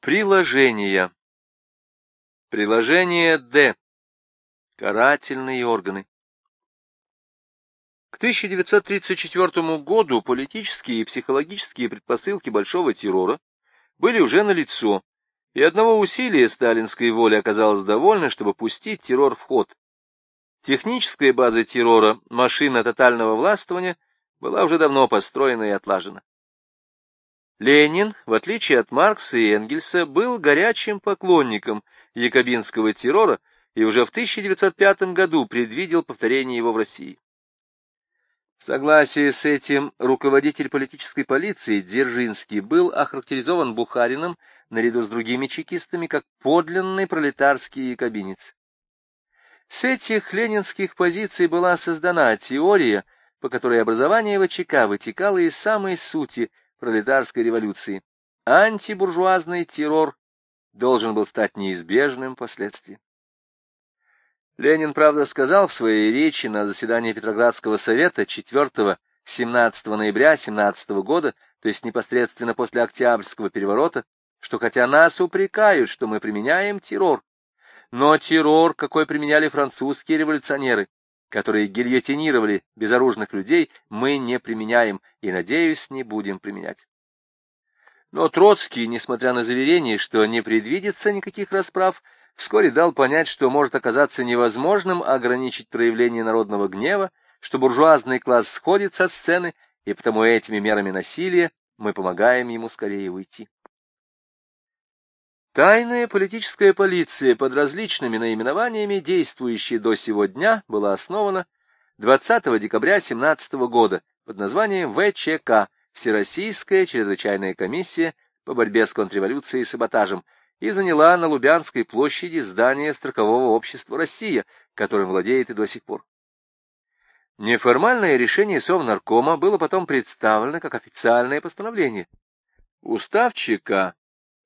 Приложение. Приложение Д. Карательные органы. К 1934 году политические и психологические предпосылки Большого террора были уже налицо, и одного усилия сталинской воли оказалось довольно, чтобы пустить террор в ход. Техническая база террора, машина тотального властвования, была уже давно построена и отлажена. Ленин, в отличие от Маркса и Энгельса, был горячим поклонником якобинского террора и уже в 1905 году предвидел повторение его в России. В согласии с этим руководитель политической полиции Дзержинский был охарактеризован Бухарином наряду с другими чекистами как подлинный пролетарский якобинец. С этих ленинских позиций была создана теория, по которой образование ВЧК вытекало из самой сути пролетарской революции, антибуржуазный террор должен был стать неизбежным последствием. Ленин, правда, сказал в своей речи на заседании Петроградского совета 4-17 ноября 17 года, то есть непосредственно после Октябрьского переворота, что хотя нас упрекают, что мы применяем террор, но террор, какой применяли французские революционеры, которые гильотинировали безоружных людей, мы не применяем и, надеюсь, не будем применять. Но Троцкий, несмотря на заверение, что не предвидится никаких расправ, вскоре дал понять, что может оказаться невозможным ограничить проявление народного гнева, что буржуазный класс сходит со сцены, и потому этими мерами насилия мы помогаем ему скорее уйти. Тайная политическая полиция под различными наименованиями, действующая до сего дня, была основана 20 декабря 17 года под названием ВЧК Всероссийская чрезвычайная комиссия по борьбе с контрреволюцией и саботажем и заняла на Лубянской площади здание Строкового общества «Россия», которым владеет и до сих пор. Неформальное решение Совнаркома было потом представлено как официальное постановление. Устав ЧК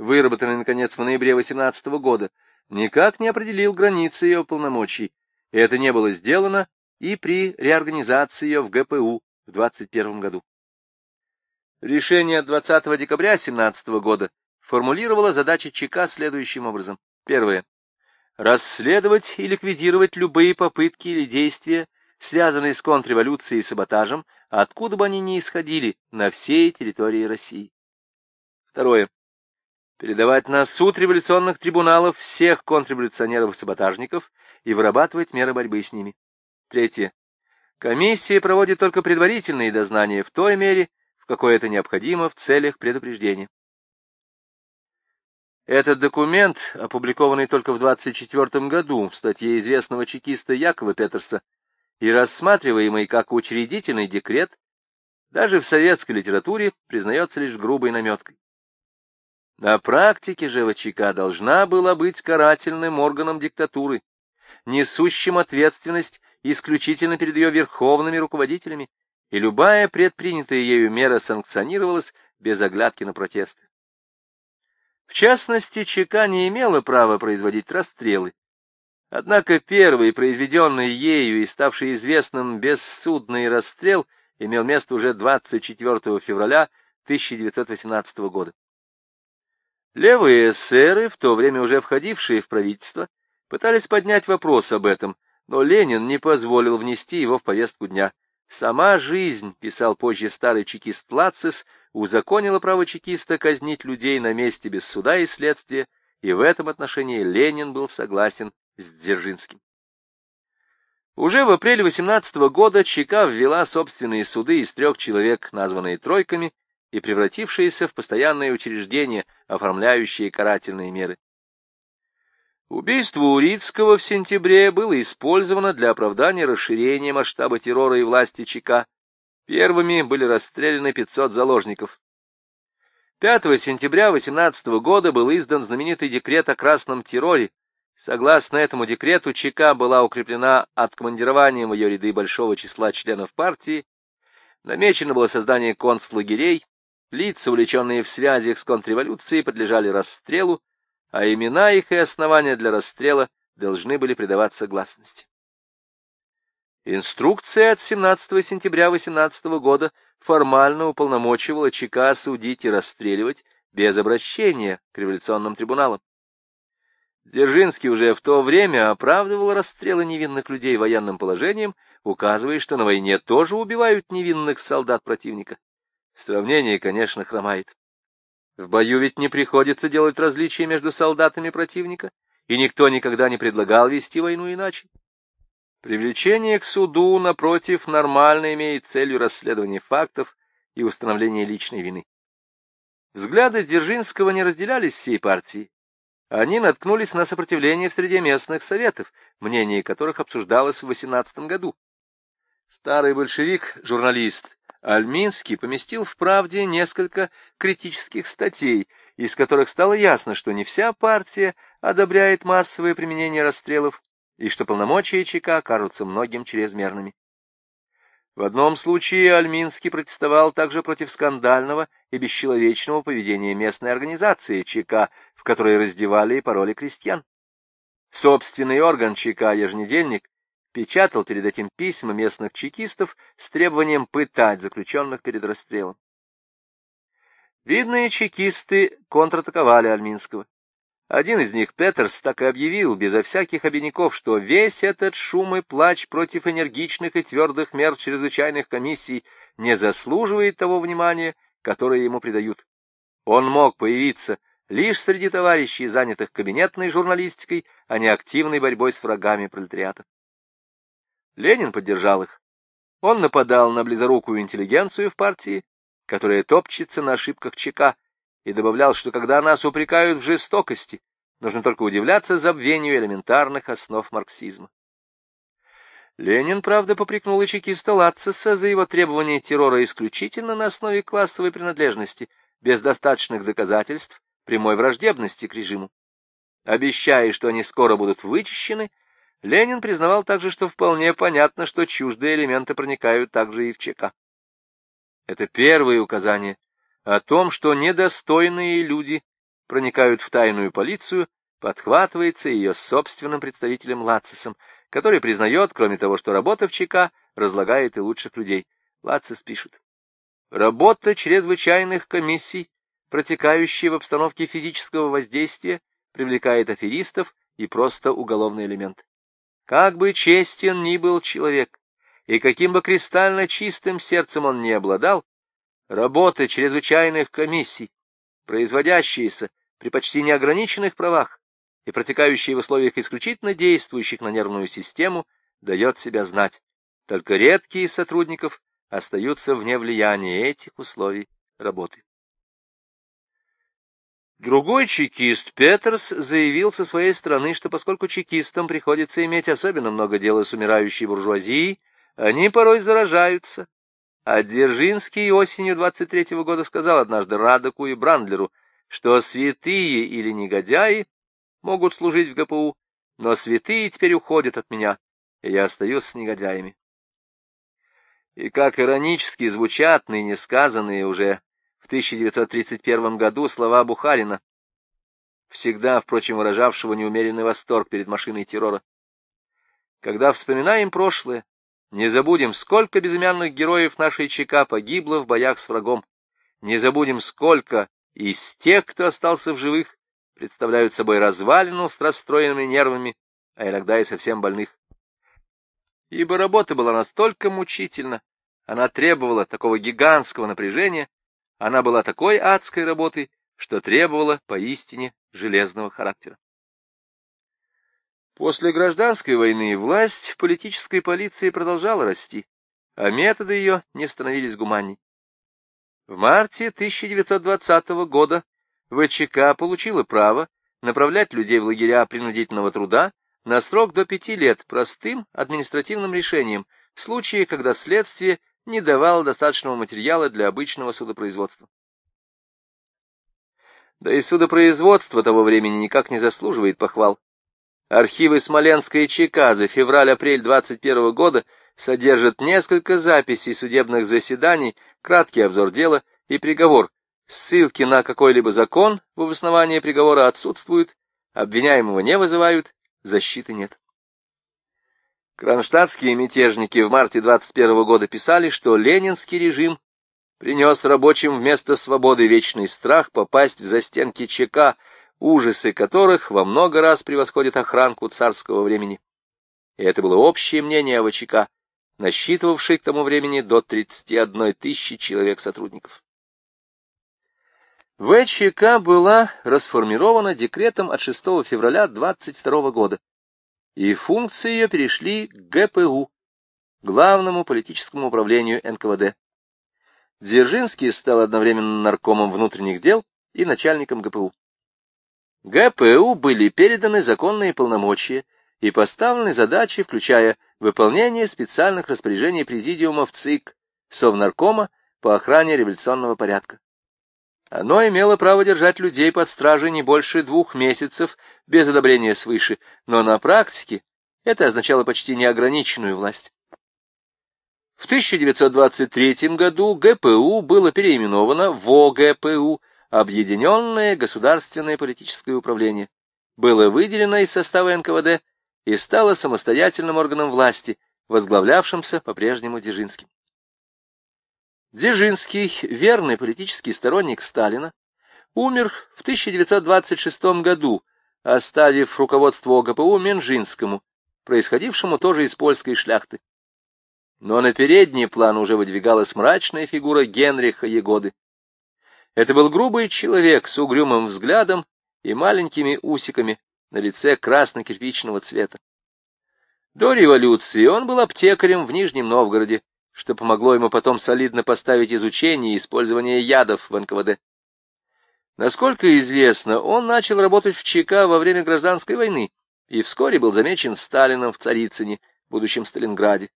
выработанный, наконец, в ноябре 18 года, никак не определил границы ее полномочий, это не было сделано и при реорганизации ее в ГПУ в 21 году. Решение 20 декабря 17 года формулировало задачи ЧК следующим образом. Первое. Расследовать и ликвидировать любые попытки или действия, связанные с контрреволюцией и саботажем, откуда бы они ни исходили, на всей территории России. Второе передавать на суд революционных трибуналов всех контрреволюционеров-саботажников и вырабатывать меры борьбы с ними. Третье. Комиссия проводит только предварительные дознания в той мере, в какой это необходимо в целях предупреждения. Этот документ, опубликованный только в 24 году в статье известного чекиста Якова Петерса и рассматриваемый как учредительный декрет, даже в советской литературе признается лишь грубой наметкой. На практике же ВЧК должна была быть карательным органом диктатуры, несущим ответственность исключительно перед ее верховными руководителями, и любая предпринятая ею мера санкционировалась без оглядки на протесты. В частности, ЧК не имела права производить расстрелы. Однако первый, произведенный ею и ставший известным бессудный расстрел, имел место уже 24 февраля 1918 года. Левые эсеры, в то время уже входившие в правительство, пытались поднять вопрос об этом, но Ленин не позволил внести его в повестку дня. Сама жизнь, писал позже старый чекист Лацис, узаконила право чекиста казнить людей на месте без суда и следствия, и в этом отношении Ленин был согласен с Дзержинским. Уже в апреле 18 года ЧК ввела собственные суды из трех человек, названные тройками, и превратившиеся в постоянное учреждение, оформляющее карательные меры. Убийство Урицкого в сентябре было использовано для оправдания расширения масштаба террора и власти ЧК. Первыми были расстреляны 500 заложников. 5 сентября 18 года был издан знаменитый декрет о красном терроре. Согласно этому декрету ЧК была укреплена откомандированием ее ряды большого числа членов партии, намечено было создание концлагерей, Лица, увлеченные в связях с контрреволюцией, подлежали расстрелу, а имена их и основания для расстрела должны были придаваться гласности. Инструкция от 17 сентября 18 года формально уполномочивала ЧК судить и расстреливать без обращения к революционным трибуналам. Дзержинский уже в то время оправдывал расстрелы невинных людей военным положением, указывая, что на войне тоже убивают невинных солдат противника. Сравнение, конечно, хромает. В бою ведь не приходится делать различия между солдатами противника, и никто никогда не предлагал вести войну иначе. Привлечение к суду, напротив, нормально имеет целью расследования фактов и установления личной вины. Взгляды Дзержинского не разделялись всей партии. Они наткнулись на сопротивление в среде местных советов, мнение которых обсуждалось в 18 году. Старый большевик, журналист Альминский, поместил в «Правде» несколько критических статей, из которых стало ясно, что не вся партия одобряет массовое применение расстрелов и что полномочия ЧК кажутся многим чрезмерными. В одном случае Альминский протестовал также против скандального и бесчеловечного поведения местной организации ЧК, в которой раздевали и пороли крестьян. Собственный орган ЧК «Еженедельник» печатал перед этим письма местных чекистов с требованием пытать заключенных перед расстрелом. Видные чекисты контратаковали Альминского. Один из них, Петерс, так и объявил, безо всяких обиняков, что весь этот шум и плач против энергичных и твердых мер чрезвычайных комиссий не заслуживает того внимания, которое ему придают. Он мог появиться лишь среди товарищей, занятых кабинетной журналистикой, а не активной борьбой с врагами пролетариата. Ленин поддержал их. Он нападал на близорукую интеллигенцию в партии, которая топчется на ошибках ЧК, и добавлял, что когда нас упрекают в жестокости, нужно только удивляться забвению элементарных основ марксизма. Ленин, правда, попрекнул и чекиста Лацеса за его требование террора исключительно на основе классовой принадлежности, без достаточных доказательств прямой враждебности к режиму. Обещая, что они скоро будут вычищены, Ленин признавал также, что вполне понятно, что чуждые элементы проникают также и в ЧК. Это первое указание о том, что недостойные люди проникают в тайную полицию, подхватывается ее собственным представителем Лацисом, который признает, кроме того, что работа в ЧК разлагает и лучших людей. Лацис пишет. Работа чрезвычайных комиссий, протекающая в обстановке физического воздействия, привлекает аферистов и просто уголовный элемент. Как бы честен ни был человек, и каким бы кристально чистым сердцем он не обладал, работы чрезвычайных комиссий, производящиеся при почти неограниченных правах и протекающие в условиях исключительно действующих на нервную систему, дает себя знать. Только редкие сотрудников остаются вне влияния этих условий работы. Другой чекист, Петерс, заявил со своей стороны, что поскольку чекистам приходится иметь особенно много дела с умирающей буржуазией, они порой заражаются. А Дзержинский осенью 23-го года сказал однажды Радоку и Брандлеру, что святые или негодяи могут служить в ГПУ, но святые теперь уходят от меня, и я остаюсь с негодяями. И как иронически звучат ныне сказанные уже 1931 году слова Бухарина, всегда, впрочем, выражавшего неумеренный восторг перед машиной террора. Когда вспоминаем прошлое, не забудем, сколько безымянных героев нашей ЧК погибло в боях с врагом. Не забудем, сколько из тех, кто остался в живых, представляют собой развалину с расстроенными нервами, а иногда и совсем больных. Ибо работа была настолько мучительна, она требовала такого гигантского напряжения, она была такой адской работой, что требовала поистине железного характера. После гражданской войны власть политической полиции продолжала расти, а методы ее не становились гуманней. В марте 1920 года ВЧК получила право направлять людей в лагеря принудительного труда на срок до пяти лет простым административным решением в случае, когда следствие не давал достаточного материала для обычного судопроизводства. Да и судопроизводство того времени никак не заслуживает похвал. Архивы Смоленской ЧК за февраль-апрель 21 года содержат несколько записей судебных заседаний, краткий обзор дела и приговор. Ссылки на какой-либо закон в обосновании приговора отсутствуют, обвиняемого не вызывают, защиты нет. Кронштадтские мятежники в марте 21 года писали, что ленинский режим принес рабочим вместо свободы вечный страх попасть в застенки ЧК, ужасы которых во много раз превосходят охранку царского времени. И это было общее мнение ВЧК, насчитывавшей к тому времени до 31 тысячи человек сотрудников. ВЧК была расформирована декретом от 6 февраля 22 года, и функции ее перешли к ГПУ, Главному политическому управлению НКВД. Дзержинский стал одновременно наркомом внутренних дел и начальником ГПУ. ГПУ были переданы законные полномочия и поставлены задачи, включая выполнение специальных распоряжений президиумов ЦИК, Совнаркома по охране революционного порядка. Оно имело право держать людей под стражей не больше двух месяцев без одобрения свыше, но на практике это означало почти неограниченную власть. В 1923 году ГПУ было переименовано в ОГПУ, Объединенное государственное политическое управление. Было выделено из состава НКВД и стало самостоятельным органом власти, возглавлявшимся по-прежнему Дзержинским. Дзержинский, верный политический сторонник Сталина, умер в 1926 году, оставив руководство ОГПУ Менжинскому, происходившему тоже из польской шляхты. Но на передний план уже выдвигалась мрачная фигура Генриха Егоды. Это был грубый человек с угрюмым взглядом и маленькими усиками на лице красно-кирпичного цвета. До революции он был аптекарем в Нижнем Новгороде, что помогло ему потом солидно поставить изучение и использование ядов в НКВД. Насколько известно, он начал работать в ЧК во время гражданской войны и вскоре был замечен Сталином в Царицыне, будущем Сталинграде.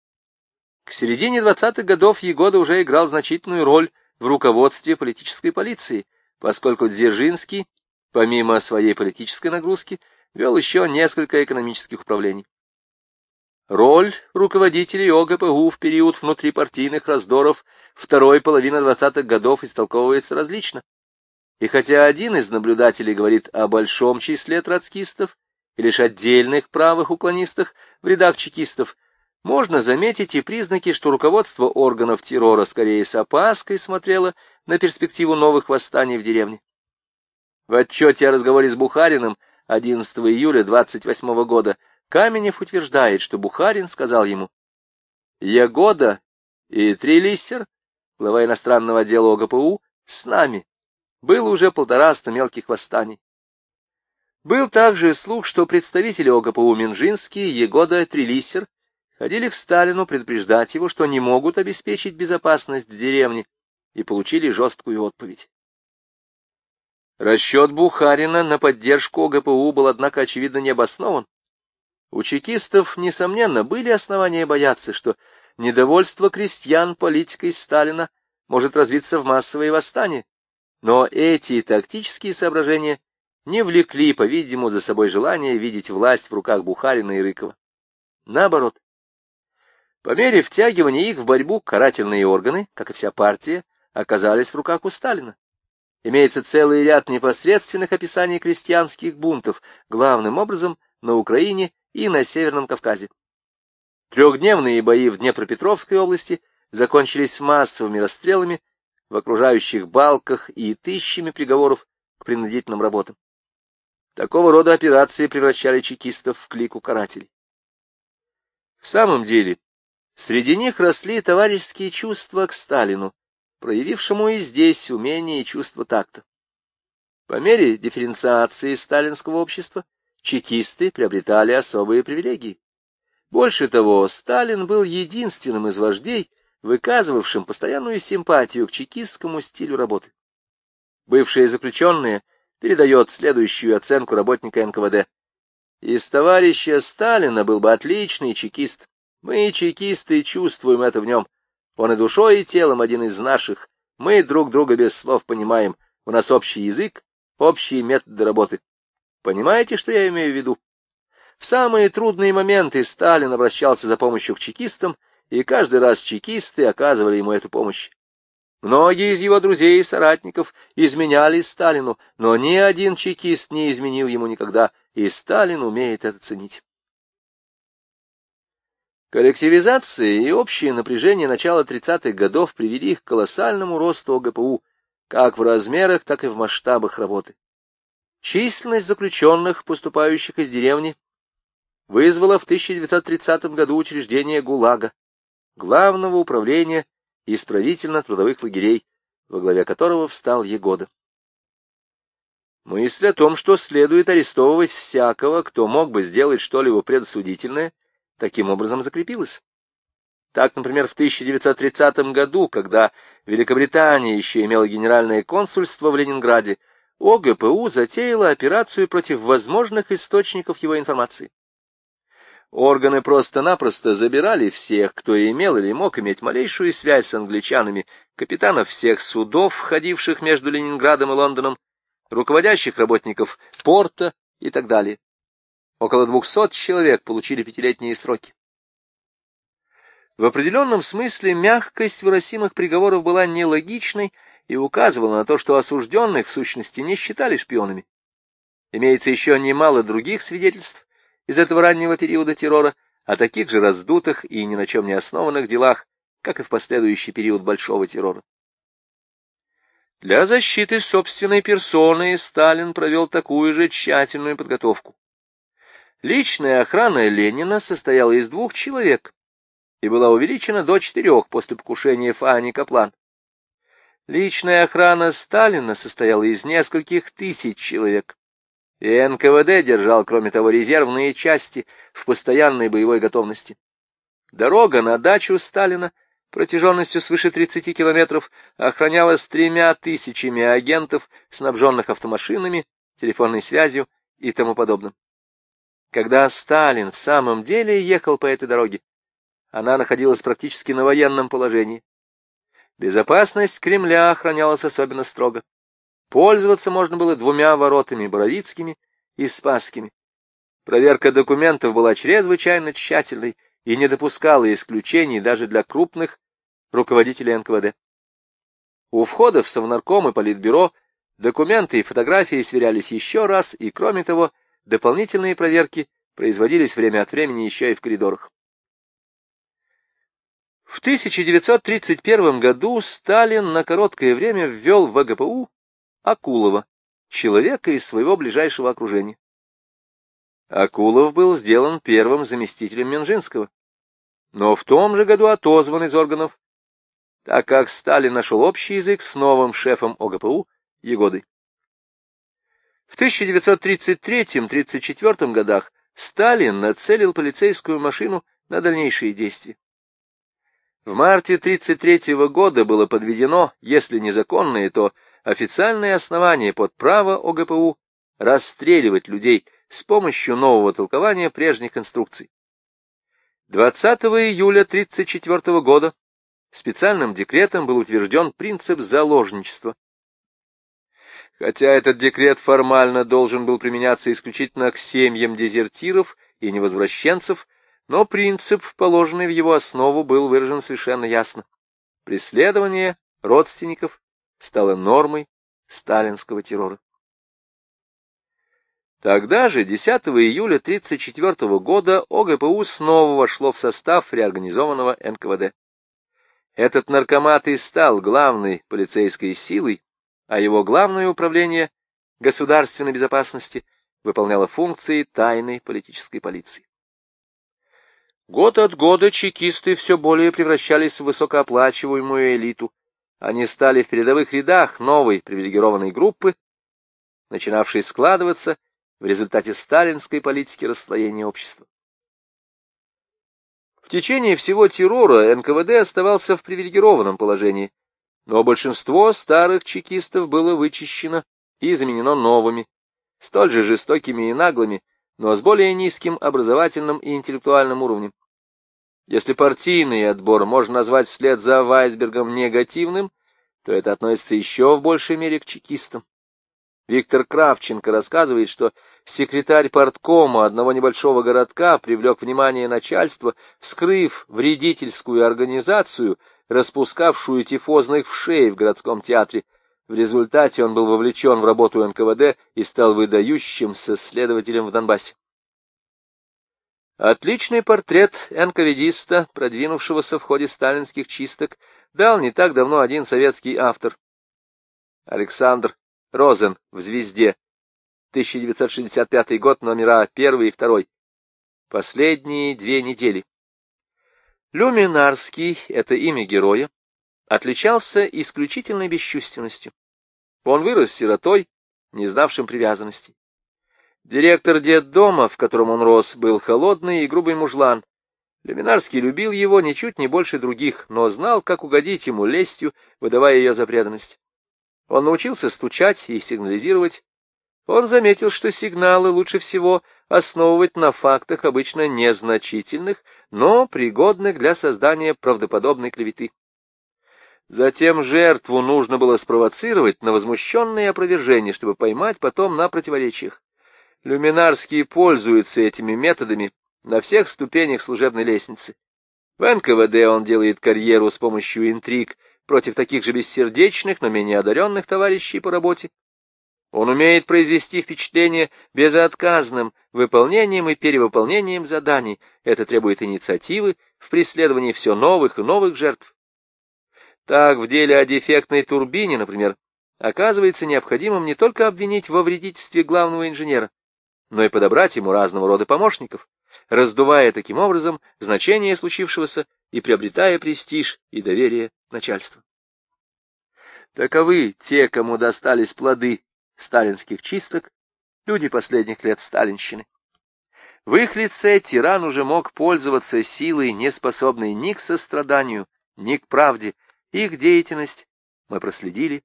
К середине 20-х годов Егода уже играл значительную роль в руководстве политической полиции, поскольку Дзержинский, помимо своей политической нагрузки, вел еще несколько экономических управлений. Роль руководителей ОГПУ в период внутрипартийных раздоров второй половины 20-х годов истолковывается различно. И хотя один из наблюдателей говорит о большом числе троцкистов и лишь отдельных правых уклонистах в рядах чекистов, можно заметить и признаки, что руководство органов террора скорее с опаской смотрело на перспективу новых восстаний в деревне. В отчете о разговоре с Бухариным 11 июля 28 года Каменев утверждает, что Бухарин сказал ему, «Ягода и Трилиссер, глава иностранного отдела ОГПУ, с нами. Было уже полтораста мелких восстаний. Был также слух, что представители ОГПУ Минжинский, Егода, Трилиссер ходили к Сталину предупреждать его, что не могут обеспечить безопасность в деревне, и получили жесткую отповедь. Расчет Бухарина на поддержку ОГПУ был, однако, очевидно, не обоснован. У чекистов, несомненно, были основания бояться, что недовольство крестьян политикой Сталина может развиться в массовые восстания. Но эти тактические соображения не влекли, по-видимому, за собой желание видеть власть в руках Бухарина и Рыкова. Наоборот, по мере втягивания их в борьбу карательные органы, как и вся партия, оказались в руках у Сталина. Имеется целый ряд непосредственных описаний крестьянских бунтов, главным образом на Украине и на Северном Кавказе. Трехдневные бои в Днепропетровской области закончились массовыми расстрелами в окружающих балках и тысячами приговоров к принудительным работам. Такого рода операции превращали чекистов в клику карателей. В самом деле, среди них росли товарищеские чувства к Сталину, проявившему и здесь умение и чувство такта. По мере дифференциации сталинского общества чекисты приобретали особые привилегии. Больше того, Сталин был единственным из вождей, выказывавшим постоянную симпатию к чекистскому стилю работы. Бывшие заключенные передает следующую оценку работника НКВД. Из товарища Сталина был бы отличный чекист. Мы, чекисты, чувствуем это в нем. Он и душой, и телом один из наших. Мы друг друга без слов понимаем. У нас общий язык, общие методы работы. Понимаете, что я имею в виду? В самые трудные моменты Сталин обращался за помощью к чекистам, и каждый раз чекисты оказывали ему эту помощь. Многие из его друзей и соратников изменяли Сталину, но ни один чекист не изменил ему никогда, и Сталин умеет это ценить. Коллективизация и общее напряжение начала 30-х годов привели к колоссальному росту ОГПУ как в размерах, так и в масштабах работы. Численность заключенных, поступающих из деревни, вызвала в 1930 году учреждение ГУЛАГа, Главного управления исправительно-трудовых лагерей, во главе которого встал Егода. Мысль о том, что следует арестовывать всякого, кто мог бы сделать что-либо предосудительное, таким образом закрепилась. Так, например, в 1930 году, когда Великобритания еще имела генеральное консульство в Ленинграде, ОГПУ затеяла операцию против возможных источников его информации. Органы просто-напросто забирали всех, кто имел или мог иметь малейшую связь с англичанами, капитанов всех судов, входивших между Ленинградом и Лондоном, руководящих работников порта и так далее. Около двухсот человек получили пятилетние сроки. В определенном смысле мягкость выносимых приговоров была нелогичной и указывала на то, что осужденных в сущности не считали шпионами. Имеется еще немало других свидетельств, из этого раннего периода террора о таких же раздутых и ни на чем не основанных делах, как и в последующий период Большого террора. Для защиты собственной персоны Сталин провел такую же тщательную подготовку. Личная охрана Ленина состояла из двух человек и была увеличена до четырех после покушения Фани Каплан. Личная охрана Сталина состояла из нескольких тысяч человек. И НКВД держал, кроме того, резервные части в постоянной боевой готовности. Дорога на дачу Сталина протяженностью свыше 30 километров охранялась тремя тысячами агентов, снабженных автомашинами, телефонной связью и тому подобным. Когда Сталин в самом деле ехал по этой дороге, она находилась практически на военном положении. Безопасность Кремля охранялась особенно строго. Пользоваться можно было двумя воротами, Боровицкими и Спасскими. Проверка документов была чрезвычайно тщательной и не допускала исключений даже для крупных руководителей НКВД. У входа в Совнарком и Политбюро документы и фотографии сверялись еще раз, и, кроме того, дополнительные проверки производились время от времени еще и в коридорах. В 1931 году Сталин на короткое время ввел в ВГПУ Акулова, человека из своего ближайшего окружения. Акулов был сделан первым заместителем Минжинского, но в том же году отозван из органов, так как Сталин нашел общий язык с новым шефом ОГПУ Егодой. В 1933-34 годах Сталин нацелил полицейскую машину на дальнейшие действия. В марте 1933 года было подведено, если незаконное, то официальное основание под право ОГПУ расстреливать людей с помощью нового толкования прежних инструкций. 20 июля 1934 года специальным декретом был утвержден принцип заложничества. Хотя этот декрет формально должен был применяться исключительно к семьям дезертиров и невозвращенцев, но принцип, положенный в его основу, был выражен совершенно ясно. Преследование родственников стала нормой сталинского террора. Тогда же, 10 июля 1934 года, ОГПУ снова вошло в состав реорганизованного НКВД. Этот наркомат и стал главной полицейской силой, а его главное управление государственной безопасности выполняло функции тайной политической полиции. Год от года чекисты все более превращались в высокооплачиваемую элиту, они стали в передовых рядах новой привилегированной группы, начинавшей складываться в результате сталинской политики расслоения общества. В течение всего террора НКВД оставался в привилегированном положении, но большинство старых чекистов было вычищено и заменено новыми, столь же жестокими и наглыми, но с более низким образовательным и интеллектуальным уровнем. Если партийный отбор можно назвать вслед за Вайсбергом негативным, то это относится еще в большей мере к чекистам. Виктор Кравченко рассказывает, что секретарь порткома одного небольшого городка привлек внимание начальства, вскрыв вредительскую организацию, распускавшую тифозных вшей в городском театре. В результате он был вовлечен в работу НКВД и стал выдающимся следователем в Донбассе. Отличный портрет энковидиста, продвинувшегося в ходе сталинских чисток, дал не так давно один советский автор. Александр Розен в «Звезде», 1965 год, номера 1 и 2. Последние две недели. Люминарский, это имя героя, отличался исключительной бесчувственностью. Он вырос сиротой, не знавшим привязанности. Директор детдома, в котором он рос, был холодный и грубый мужлан. Люминарский любил его ничуть не больше других, но знал, как угодить ему лестью, выдавая ее за преданность. Он научился стучать и сигнализировать. Он заметил, что сигналы лучше всего основывать на фактах обычно незначительных, но пригодных для создания правдоподобной клеветы. Затем жертву нужно было спровоцировать на возмущенные опровержения, чтобы поймать потом на противоречиях. Люминарский пользуется этими методами на всех ступенях служебной лестницы. В НКВД он делает карьеру с помощью интриг против таких же бессердечных, но менее одаренных товарищей по работе. Он умеет произвести впечатление безотказным выполнением и перевыполнением заданий. Это требует инициативы в преследовании все новых и новых жертв. Так, в деле о дефектной турбине, например, оказывается необходимым не только обвинить во вредительстве главного инженера, но и подобрать ему разного рода помощников, раздувая таким образом значение случившегося и приобретая престиж и доверие начальства. Таковы те, кому достались плоды сталинских чисток, люди последних лет сталинщины. В их лице тиран уже мог пользоваться силой, не способной ни к состраданию, ни к правде. Их деятельность мы проследили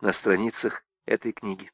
на страницах этой книги.